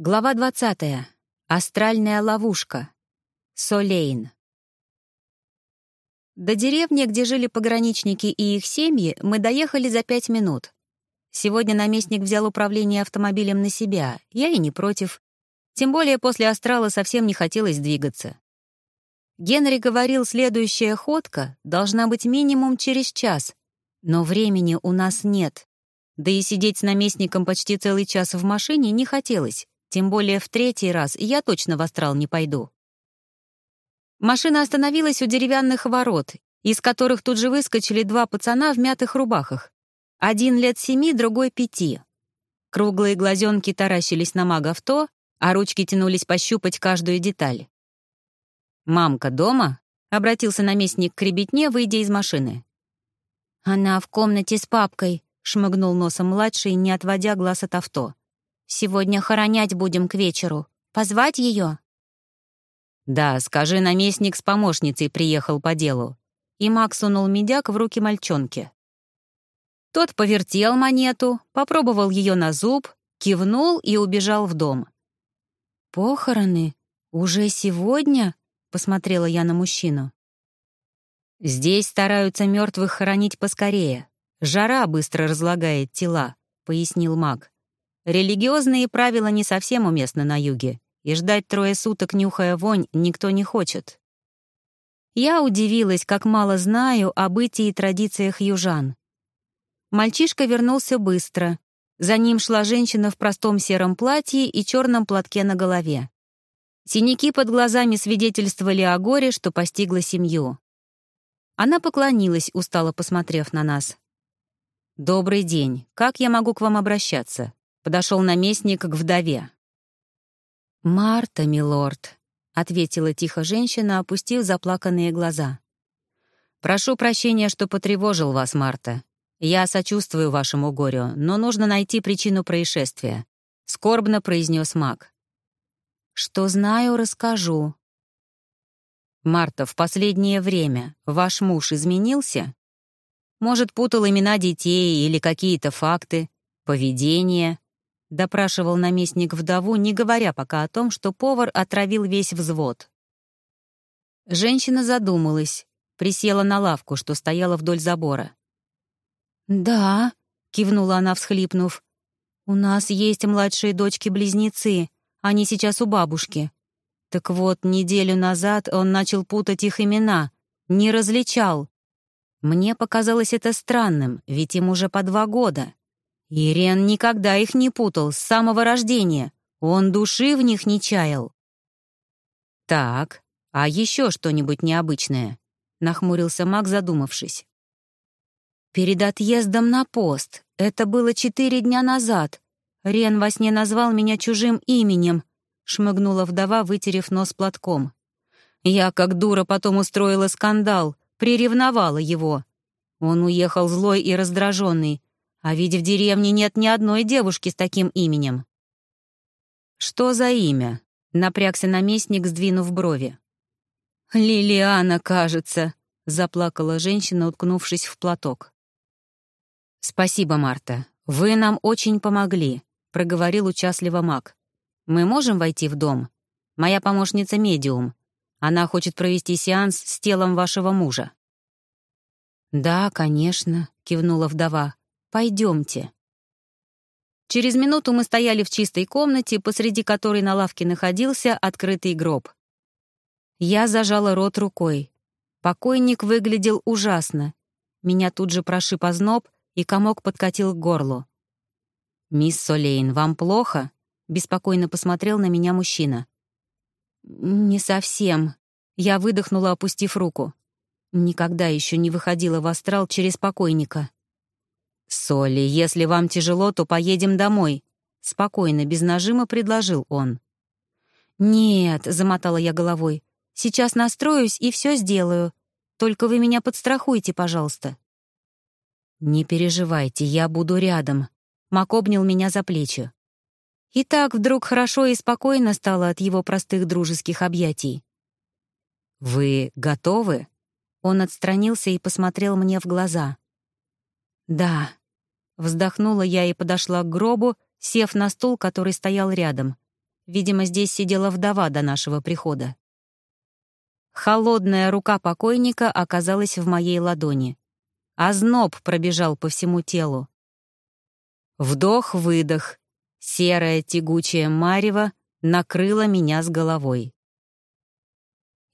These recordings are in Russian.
Глава 20. Астральная ловушка. Солейн. До деревни, где жили пограничники и их семьи, мы доехали за пять минут. Сегодня наместник взял управление автомобилем на себя, я и не против. Тем более после астрала совсем не хотелось двигаться. Генри говорил, следующая ходка должна быть минимум через час, но времени у нас нет. Да и сидеть с наместником почти целый час в машине не хотелось. Тем более в третий раз я точно в астрал не пойду. Машина остановилась у деревянных ворот, из которых тут же выскочили два пацана в мятых рубахах. Один лет семи, другой пяти. Круглые глазенки таращились на мага-авто, а ручки тянулись пощупать каждую деталь. «Мамка дома?» — обратился наместник к ребятне, выйдя из машины. «Она в комнате с папкой», — шмыгнул носом младший, не отводя глаз от авто. Сегодня хоронять будем к вечеру. Позвать ее?» «Да, скажи, наместник с помощницей приехал по делу». И Макс сунул медяк в руки мальчонки. Тот повертел монету, попробовал ее на зуб, кивнул и убежал в дом. «Похороны? Уже сегодня?» — посмотрела я на мужчину. «Здесь стараются мертвых хоронить поскорее. Жара быстро разлагает тела», — пояснил маг. Религиозные правила не совсем уместны на юге, и ждать трое суток, нюхая вонь, никто не хочет. Я удивилась, как мало знаю о бытии и традициях южан. Мальчишка вернулся быстро. За ним шла женщина в простом сером платье и черном платке на голове. Синяки под глазами свидетельствовали о горе, что постигло семью. Она поклонилась, устало посмотрев на нас. «Добрый день. Как я могу к вам обращаться?» Подошел наместник к вдове. «Марта, милорд», — ответила тихо женщина, опустив заплаканные глаза. «Прошу прощения, что потревожил вас, Марта. Я сочувствую вашему горю, но нужно найти причину происшествия», — скорбно произнес маг. «Что знаю, расскажу». «Марта, в последнее время ваш муж изменился? Может, путал имена детей или какие-то факты, поведение?» — допрашивал наместник вдову, не говоря пока о том, что повар отравил весь взвод. Женщина задумалась, присела на лавку, что стояла вдоль забора. «Да», — кивнула она, всхлипнув, — «у нас есть младшие дочки-близнецы, они сейчас у бабушки. Так вот, неделю назад он начал путать их имена, не различал. Мне показалось это странным, ведь им уже по два года. Ирен никогда их не путал с самого рождения. Он души в них не чаял. «Так, а еще что-нибудь необычное?» — нахмурился Мак, задумавшись. «Перед отъездом на пост. Это было четыре дня назад. Рен во сне назвал меня чужим именем», — шмыгнула вдова, вытерев нос платком. «Я, как дура, потом устроила скандал, приревновала его. Он уехал злой и раздраженный, а ведь в деревне нет ни одной девушки с таким именем. «Что за имя?» — напрягся наместник, сдвинув брови. «Лилиана, кажется», — заплакала женщина, уткнувшись в платок. «Спасибо, Марта. Вы нам очень помогли», — проговорил участливо маг. «Мы можем войти в дом? Моя помощница — медиум. Она хочет провести сеанс с телом вашего мужа». «Да, конечно», — кивнула вдова. Пойдемте. Через минуту мы стояли в чистой комнате, посреди которой на лавке находился открытый гроб. Я зажала рот рукой. Покойник выглядел ужасно. Меня тут же прошиб озноб, и комок подкатил к горлу. «Мисс Солейн, вам плохо?» — беспокойно посмотрел на меня мужчина. «Не совсем». Я выдохнула, опустив руку. Никогда еще не выходила в астрал через покойника. «Соли, если вам тяжело, то поедем домой», — спокойно, без нажима предложил он. «Нет», — замотала я головой, — «сейчас настроюсь и все сделаю. Только вы меня подстрахуйте, пожалуйста». «Не переживайте, я буду рядом», — Мак обнял меня за плечи. И так вдруг хорошо и спокойно стало от его простых дружеских объятий. «Вы готовы?» Он отстранился и посмотрел мне в глаза. «Да», Вздохнула я и подошла к гробу, сев на стул, который стоял рядом. Видимо, здесь сидела вдова до нашего прихода. Холодная рука покойника оказалась в моей ладони. Озноб пробежал по всему телу. Вдох-выдох. Серая тягучая марево накрыла меня с головой.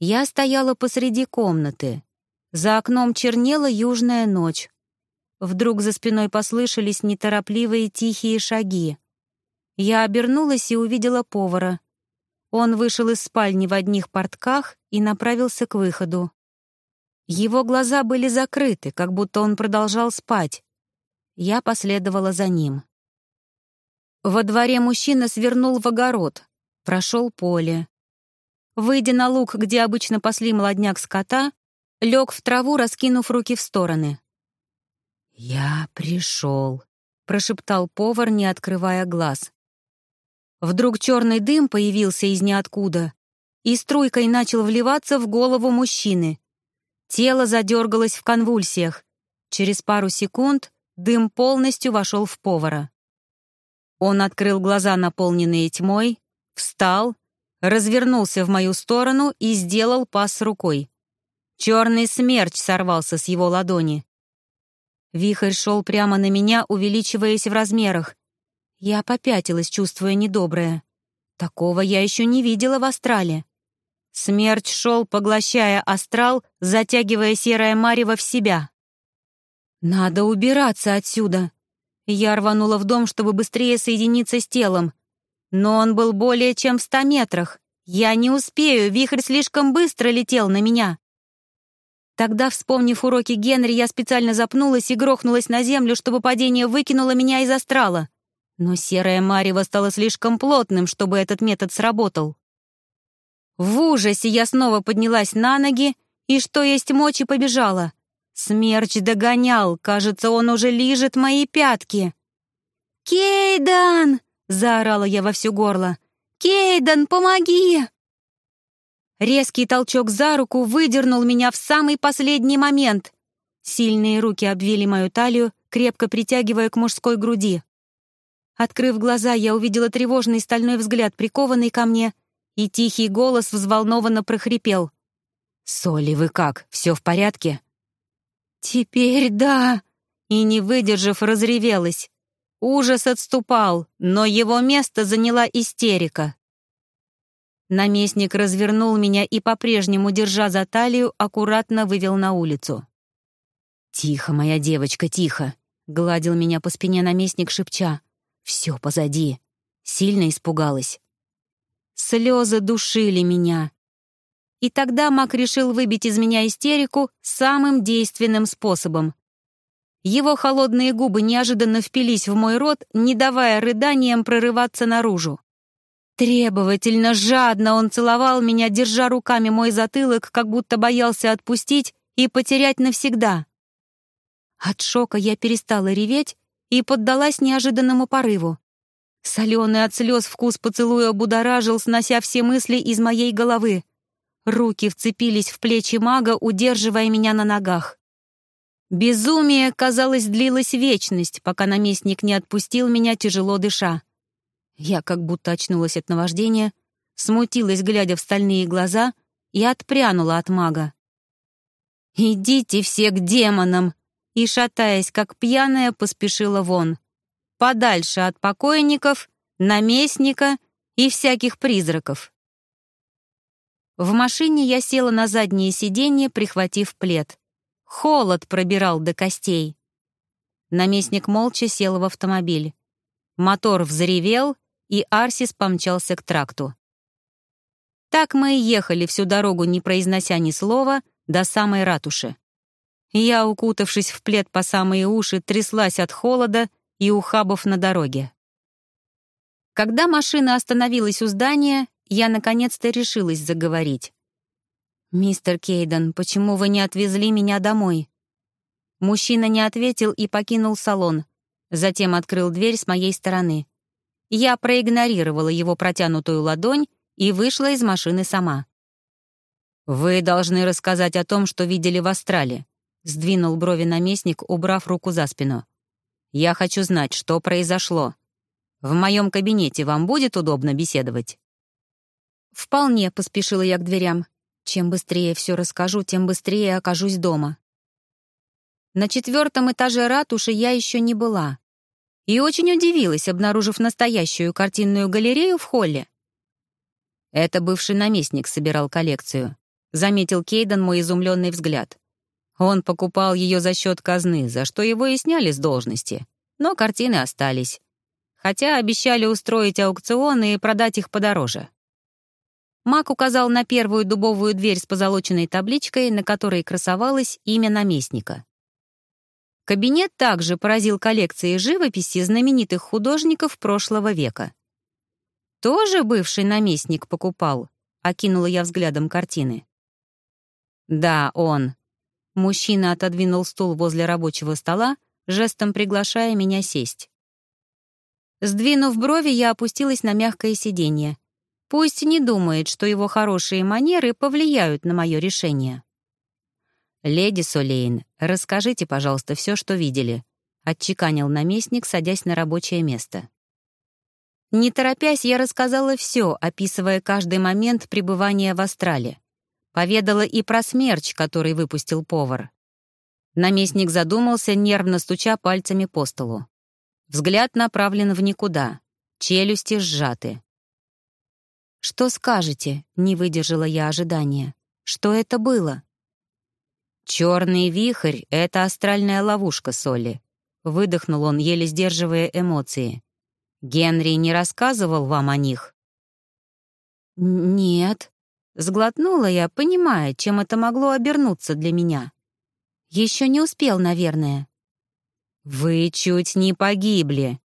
Я стояла посреди комнаты. За окном чернела южная ночь. Вдруг за спиной послышались неторопливые тихие шаги. Я обернулась и увидела повара. Он вышел из спальни в одних портках и направился к выходу. Его глаза были закрыты, как будто он продолжал спать. Я последовала за ним. Во дворе мужчина свернул в огород, прошел поле. Выйдя на луг, где обычно пасли молодняк скота, лег в траву, раскинув руки в стороны. «Я пришел», — прошептал повар, не открывая глаз. Вдруг черный дым появился из ниоткуда и струйкой начал вливаться в голову мужчины. Тело задергалось в конвульсиях. Через пару секунд дым полностью вошел в повара. Он открыл глаза, наполненные тьмой, встал, развернулся в мою сторону и сделал пас рукой. Черный смерч сорвался с его ладони. Вихрь шел прямо на меня, увеличиваясь в размерах. Я попятилась, чувствуя недоброе. Такого я еще не видела в астрале. Смерть шел, поглощая астрал, затягивая серое марево в себя. «Надо убираться отсюда!» Я рванула в дом, чтобы быстрее соединиться с телом. Но он был более чем в ста метрах. Я не успею, вихрь слишком быстро летел на меня. Тогда, вспомнив уроки Генри, я специально запнулась и грохнулась на землю, чтобы падение выкинуло меня из астрала. Но серое марево стало слишком плотным, чтобы этот метод сработал. В ужасе я снова поднялась на ноги и, что есть мочи, побежала. Смерч догонял, кажется, он уже лижет мои пятки. «Кейдан!» — заорала я во всё горло. «Кейдан, помоги!» Резкий толчок за руку выдернул меня в самый последний момент. Сильные руки обвили мою талию, крепко притягивая к мужской груди. Открыв глаза, я увидела тревожный стальной взгляд, прикованный ко мне, и тихий голос взволнованно прохрипел. «Соли, вы как, все в порядке?» «Теперь да!» И, не выдержав, разревелась. Ужас отступал, но его место заняла истерика. Наместник развернул меня и, по-прежнему, держа за талию, аккуратно вывел на улицу. «Тихо, моя девочка, тихо!» — гладил меня по спине наместник, шепча. Все позади. Сильно испугалась. Слезы душили меня. И тогда Мак решил выбить из меня истерику самым действенным способом. Его холодные губы неожиданно впились в мой рот, не давая рыданиям прорываться наружу. Требовательно, жадно он целовал меня, держа руками мой затылок, как будто боялся отпустить и потерять навсегда. От шока я перестала реветь и поддалась неожиданному порыву. Соленый от слез вкус поцелуя будоражил, снося все мысли из моей головы. Руки вцепились в плечи мага, удерживая меня на ногах. Безумие, казалось, длилось вечность, пока наместник не отпустил меня, тяжело дыша. Я как будто очнулась от наваждения, смутилась, глядя в стальные глаза, и отпрянула от мага. «Идите все к демонам!» и, шатаясь как пьяная, поспешила вон. Подальше от покойников, наместника и всяких призраков. В машине я села на заднее сиденье, прихватив плед. Холод пробирал до костей. Наместник молча сел в автомобиль. Мотор взревел, и Арсис помчался к тракту. Так мы и ехали всю дорогу, не произнося ни слова, до самой ратуши. Я, укутавшись в плед по самые уши, тряслась от холода и ухабов на дороге. Когда машина остановилась у здания, я наконец-то решилась заговорить. «Мистер Кейден, почему вы не отвезли меня домой?» Мужчина не ответил и покинул салон, затем открыл дверь с моей стороны. Я проигнорировала его протянутую ладонь и вышла из машины сама. «Вы должны рассказать о том, что видели в Астрале. Сдвинул брови наместник, убрав руку за спину. «Я хочу знать, что произошло. В моем кабинете вам будет удобно беседовать?» «Вполне», — поспешила я к дверям. «Чем быстрее все расскажу, тем быстрее окажусь дома». На четвертом этаже ратуши я еще не была. И очень удивилась, обнаружив настоящую картинную галерею в холле. Это бывший наместник собирал коллекцию. Заметил Кейден мой изумленный взгляд. Он покупал ее за счет казны, за что его и сняли с должности. Но картины остались. Хотя обещали устроить аукцион и продать их подороже. Мак указал на первую дубовую дверь с позолоченной табличкой, на которой красовалось имя наместника. Кабинет также поразил коллекцией живописи знаменитых художников прошлого века. «Тоже бывший наместник покупал?» — окинула я взглядом картины. «Да, он». Мужчина отодвинул стул возле рабочего стола, жестом приглашая меня сесть. Сдвинув брови, я опустилась на мягкое сиденье. Пусть не думает, что его хорошие манеры повлияют на мое решение. «Леди Солейн, расскажите, пожалуйста, все, что видели», — отчеканил наместник, садясь на рабочее место. Не торопясь, я рассказала все, описывая каждый момент пребывания в Астрале. Поведала и про смерч, который выпустил повар. Наместник задумался, нервно стуча пальцами по столу. Взгляд направлен в никуда, челюсти сжаты. «Что скажете?» — не выдержала я ожидания. «Что это было?» «Черный вихрь — это астральная ловушка Соли», — выдохнул он, еле сдерживая эмоции. «Генри не рассказывал вам о них?» «Нет», — сглотнула я, понимая, чем это могло обернуться для меня. «Еще не успел, наверное». «Вы чуть не погибли».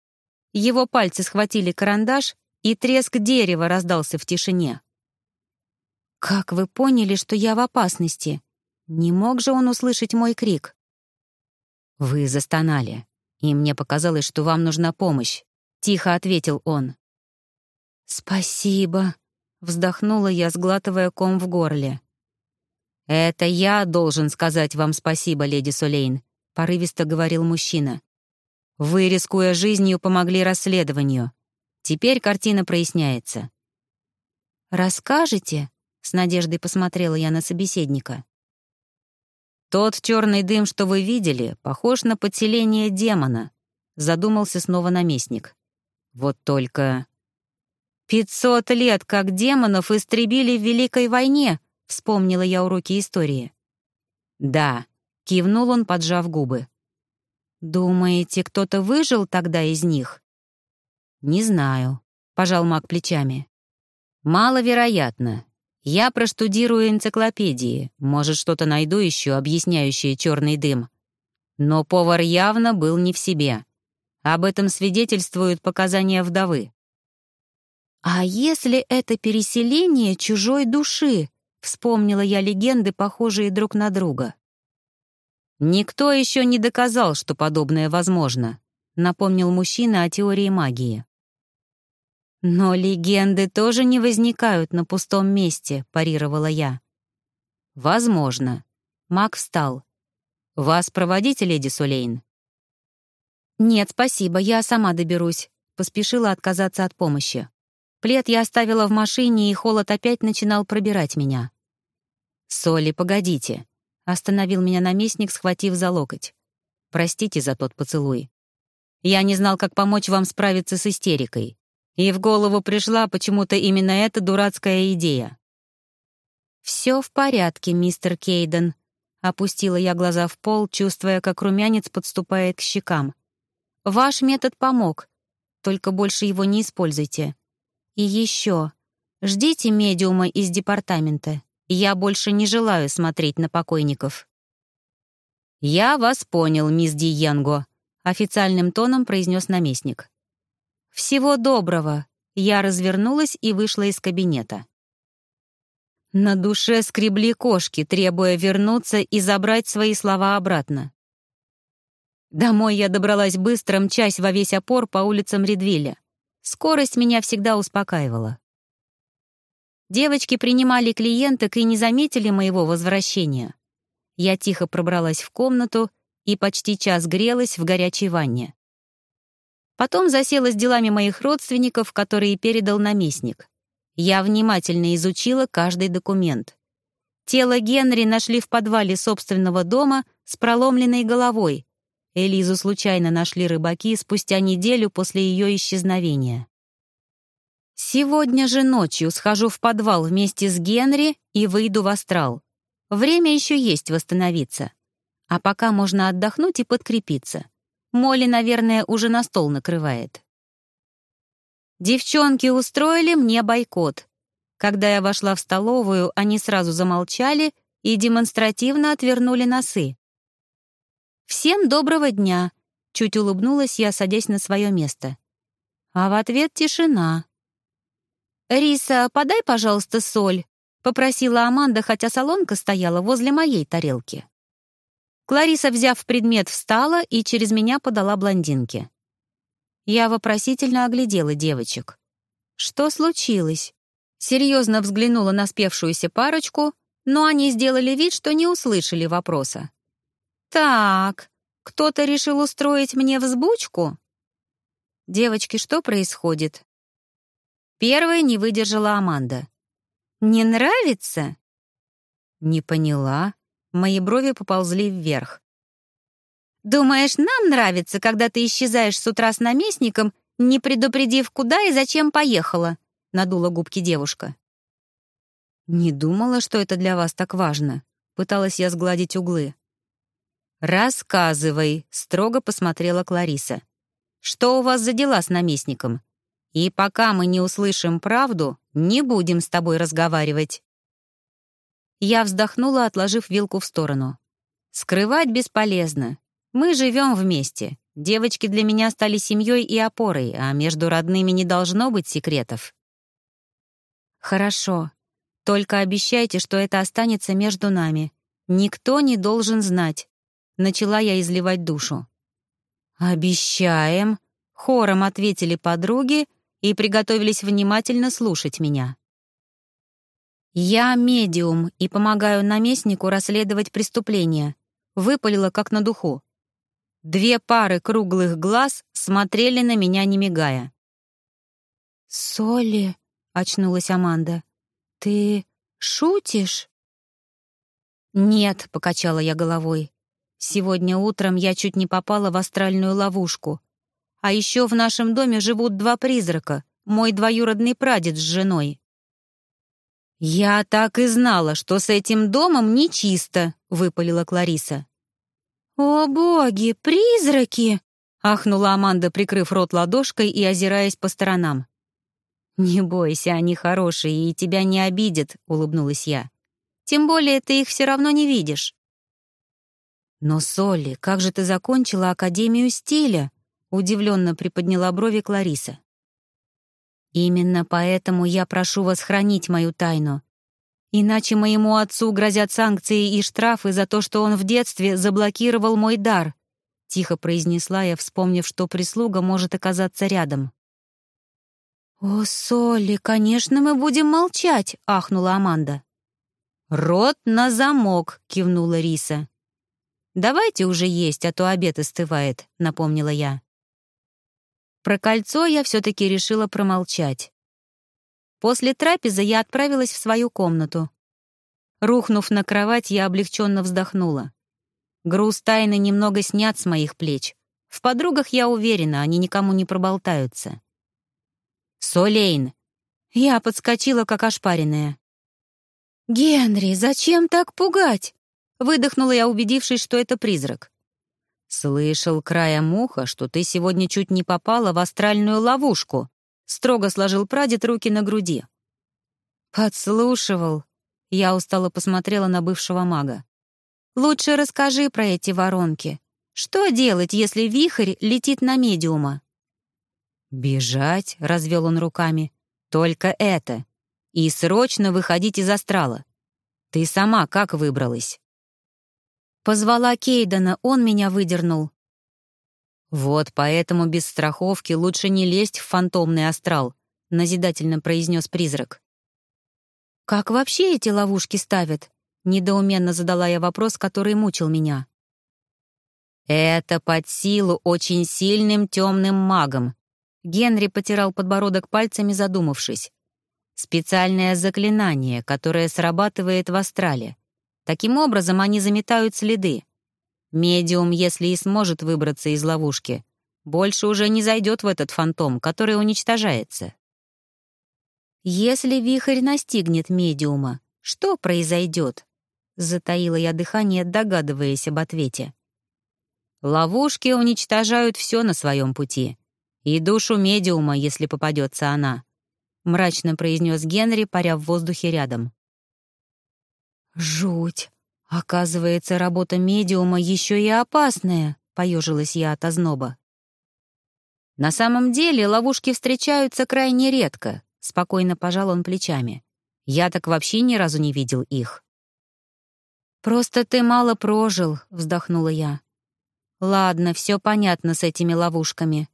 Его пальцы схватили карандаш, и треск дерева раздался в тишине. «Как вы поняли, что я в опасности?» Не мог же он услышать мой крик. «Вы застонали, и мне показалось, что вам нужна помощь», — тихо ответил он. «Спасибо», — вздохнула я, сглатывая ком в горле. «Это я должен сказать вам спасибо, леди Сулейн», — порывисто говорил мужчина. «Вы, рискуя жизнью, помогли расследованию. Теперь картина проясняется». «Расскажете?» — с надеждой посмотрела я на собеседника. «Тот черный дым, что вы видели, похож на подселение демона», — задумался снова наместник. «Вот только...» «Пятьсот лет, как демонов истребили в Великой войне», — вспомнила я уроки истории. «Да», — кивнул он, поджав губы. «Думаете, кто-то выжил тогда из них?» «Не знаю», — пожал маг плечами. «Маловероятно. Я проштудирую энциклопедии, может, что-то найду еще, объясняющее черный дым. Но повар явно был не в себе. Об этом свидетельствуют показания вдовы. «А если это переселение чужой души?» — вспомнила я легенды, похожие друг на друга. «Никто еще не доказал, что подобное возможно», — напомнил мужчина о теории магии. «Но легенды тоже не возникают на пустом месте», — парировала я. «Возможно». Мак встал. «Вас проводите, леди Сулейн?» «Нет, спасибо, я сама доберусь», — поспешила отказаться от помощи. Плед я оставила в машине, и холод опять начинал пробирать меня. «Соли, погодите», — остановил меня наместник, схватив за локоть. «Простите за тот поцелуй. Я не знал, как помочь вам справиться с истерикой. И в голову пришла почему-то именно эта дурацкая идея. «Все в порядке, мистер Кейден», — опустила я глаза в пол, чувствуя, как румянец подступает к щекам. «Ваш метод помог, только больше его не используйте. И еще, ждите медиума из департамента. Я больше не желаю смотреть на покойников». «Я вас понял, мисс Диянго», — официальным тоном произнес наместник. «Всего доброго!» Я развернулась и вышла из кабинета. На душе скребли кошки, требуя вернуться и забрать свои слова обратно. Домой я добралась быстро, мчась во весь опор по улицам Редвиля. Скорость меня всегда успокаивала. Девочки принимали клиенток и не заметили моего возвращения. Я тихо пробралась в комнату и почти час грелась в горячей ванне. Потом засела с делами моих родственников, которые передал наместник. Я внимательно изучила каждый документ. Тело Генри нашли в подвале собственного дома с проломленной головой. Элизу случайно нашли рыбаки спустя неделю после ее исчезновения. Сегодня же ночью схожу в подвал вместе с Генри и выйду в астрал. Время еще есть восстановиться. А пока можно отдохнуть и подкрепиться. Молли, наверное, уже на стол накрывает. Девчонки устроили мне бойкот. Когда я вошла в столовую, они сразу замолчали и демонстративно отвернули носы. «Всем доброго дня!» — чуть улыбнулась я, садясь на свое место. А в ответ тишина. «Риса, подай, пожалуйста, соль», — попросила Аманда, хотя солонка стояла возле моей тарелки. Клариса, взяв предмет, встала и через меня подала блондинке. Я вопросительно оглядела девочек. Что случилось? Серьезно взглянула на спевшуюся парочку, но они сделали вид, что не услышали вопроса. «Так, кто-то решил устроить мне взбучку?» «Девочки, что происходит?» Первой не выдержала Аманда. «Не нравится?» «Не поняла». Мои брови поползли вверх. «Думаешь, нам нравится, когда ты исчезаешь с утра с наместником, не предупредив, куда и зачем поехала?» — надула губки девушка. «Не думала, что это для вас так важно», — пыталась я сгладить углы. «Рассказывай», — строго посмотрела Клариса. «Что у вас за дела с наместником? И пока мы не услышим правду, не будем с тобой разговаривать». Я вздохнула, отложив вилку в сторону. «Скрывать бесполезно. Мы живем вместе. Девочки для меня стали семьей и опорой, а между родными не должно быть секретов». «Хорошо. Только обещайте, что это останется между нами. Никто не должен знать». Начала я изливать душу. «Обещаем», — хором ответили подруги и приготовились внимательно слушать меня. «Я медиум и помогаю наместнику расследовать преступления», — выпалила как на духу. Две пары круглых глаз смотрели на меня, не мигая. «Соли», — очнулась Аманда, — «ты шутишь?» «Нет», — покачала я головой. «Сегодня утром я чуть не попала в астральную ловушку. А еще в нашем доме живут два призрака, мой двоюродный прадед с женой. «Я так и знала, что с этим домом нечисто», — выпалила Клариса. «О боги, призраки!» — ахнула Аманда, прикрыв рот ладошкой и озираясь по сторонам. «Не бойся, они хорошие и тебя не обидят», — улыбнулась я. «Тем более ты их все равно не видишь». «Но, Солли, как же ты закончила Академию стиля?» — удивленно приподняла брови Клариса. Именно поэтому я прошу вас хранить мою тайну. Иначе моему отцу грозят санкции и штрафы за то, что он в детстве заблокировал мой дар», — тихо произнесла я, вспомнив, что прислуга может оказаться рядом. «О, Солли, конечно, мы будем молчать», — ахнула Аманда. «Рот на замок», — кивнула Риса. «Давайте уже есть, а то обед остывает», — напомнила я. Про кольцо я все-таки решила промолчать. После трапезы я отправилась в свою комнату. Рухнув на кровать, я облегченно вздохнула. Груз тайны немного снят с моих плеч. В подругах я уверена, они никому не проболтаются. «Солейн!» Я подскочила, как ошпаренная. «Генри, зачем так пугать?» Выдохнула я, убедившись, что это призрак. «Слышал краем уха, что ты сегодня чуть не попала в астральную ловушку», — строго сложил прадед руки на груди. «Подслушивал», — я устало посмотрела на бывшего мага. «Лучше расскажи про эти воронки. Что делать, если вихрь летит на медиума?» «Бежать», — развел он руками. «Только это. И срочно выходить из астрала. Ты сама как выбралась?» Позвала Кейдена, он меня выдернул. «Вот поэтому без страховки лучше не лезть в фантомный астрал», — назидательно произнес призрак. «Как вообще эти ловушки ставят?» — недоуменно задала я вопрос, который мучил меня. «Это под силу очень сильным темным магом», — Генри потирал подбородок пальцами, задумавшись. Специальное заклинание, которое срабатывает в астрале. Таким образом, они заметают следы. Медиум, если и сможет выбраться из ловушки, больше уже не зайдет в этот фантом, который уничтожается. «Если вихрь настигнет медиума, что произойдет?» Затаила я дыхание, догадываясь об ответе. «Ловушки уничтожают все на своем пути. И душу медиума, если попадется она мрачно произнес Генри, паря в воздухе рядом. «Жуть! Оказывается, работа медиума еще и опасная», — поежилась я от озноба. «На самом деле ловушки встречаются крайне редко», — спокойно пожал он плечами. «Я так вообще ни разу не видел их». «Просто ты мало прожил», — вздохнула я. «Ладно, все понятно с этими ловушками.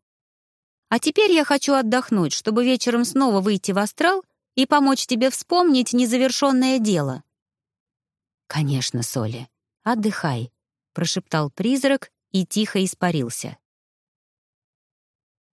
А теперь я хочу отдохнуть, чтобы вечером снова выйти в астрал и помочь тебе вспомнить незавершенное дело». «Конечно, Соли, отдыхай», — прошептал призрак и тихо испарился.